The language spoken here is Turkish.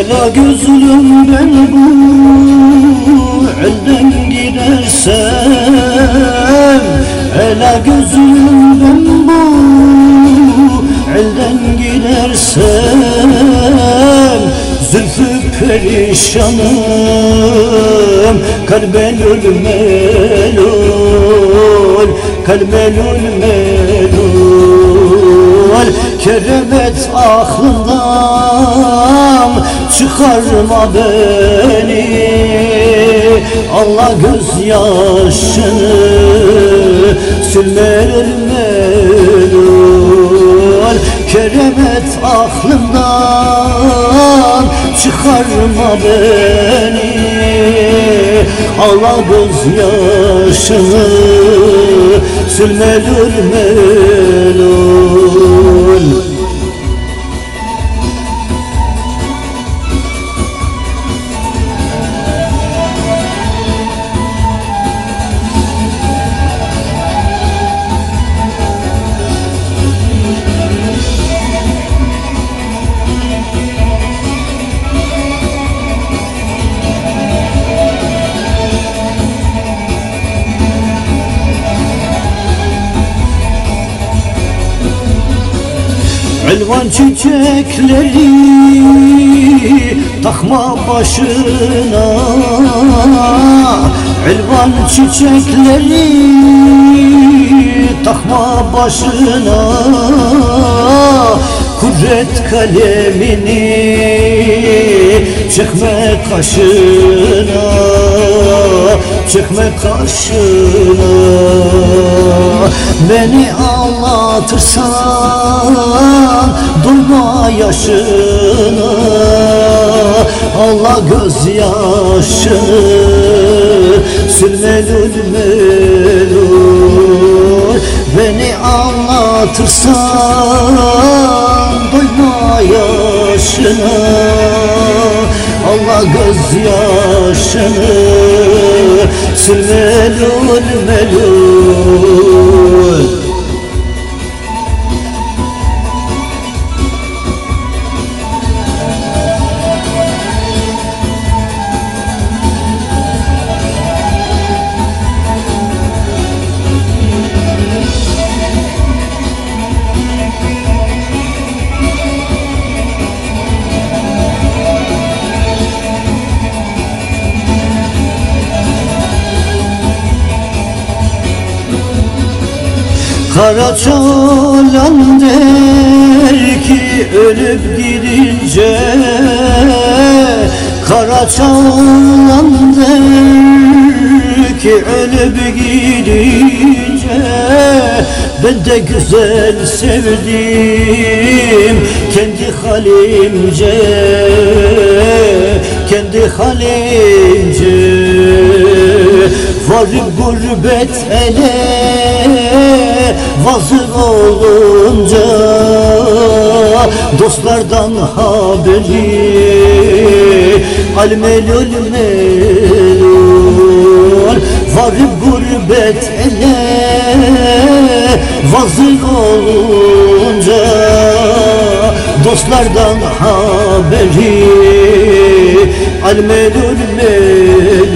Ela gözlüm ben bu elden gidersem. Ela gözlüm ben bu elden gidersem. Zülfü perişanım Kalbelül melul Kalbelül melul Keremet aklından Çıkarma beni. Allah gözyaşını Sülmelül melul. Keremet aklımdan Çıkarma beni. Allah gözyaşını Sülmelül melul Elvan çiçekleri takma başına. Elvan çiçekleri takma başına. Kudret kalemini çekme kaşına Çekme kaşına Beni ağlatırsan Durma yaşını Allah gözyaşını Sülmelül melul Beni ağlatırsan Doyma yaşına Allah gözyaşını Sülmelul melul Kara der ki ölüp gidince Kara der ki ölüp gidince Ben de güzel sevdim kendi halimce Kendi halimce. Varıp gurbet ele Vazır olunca Dostlardan haberi. Almelül melul Varıp gurbet ele. Vazır olunca Dostlardan haberi. Almelül melul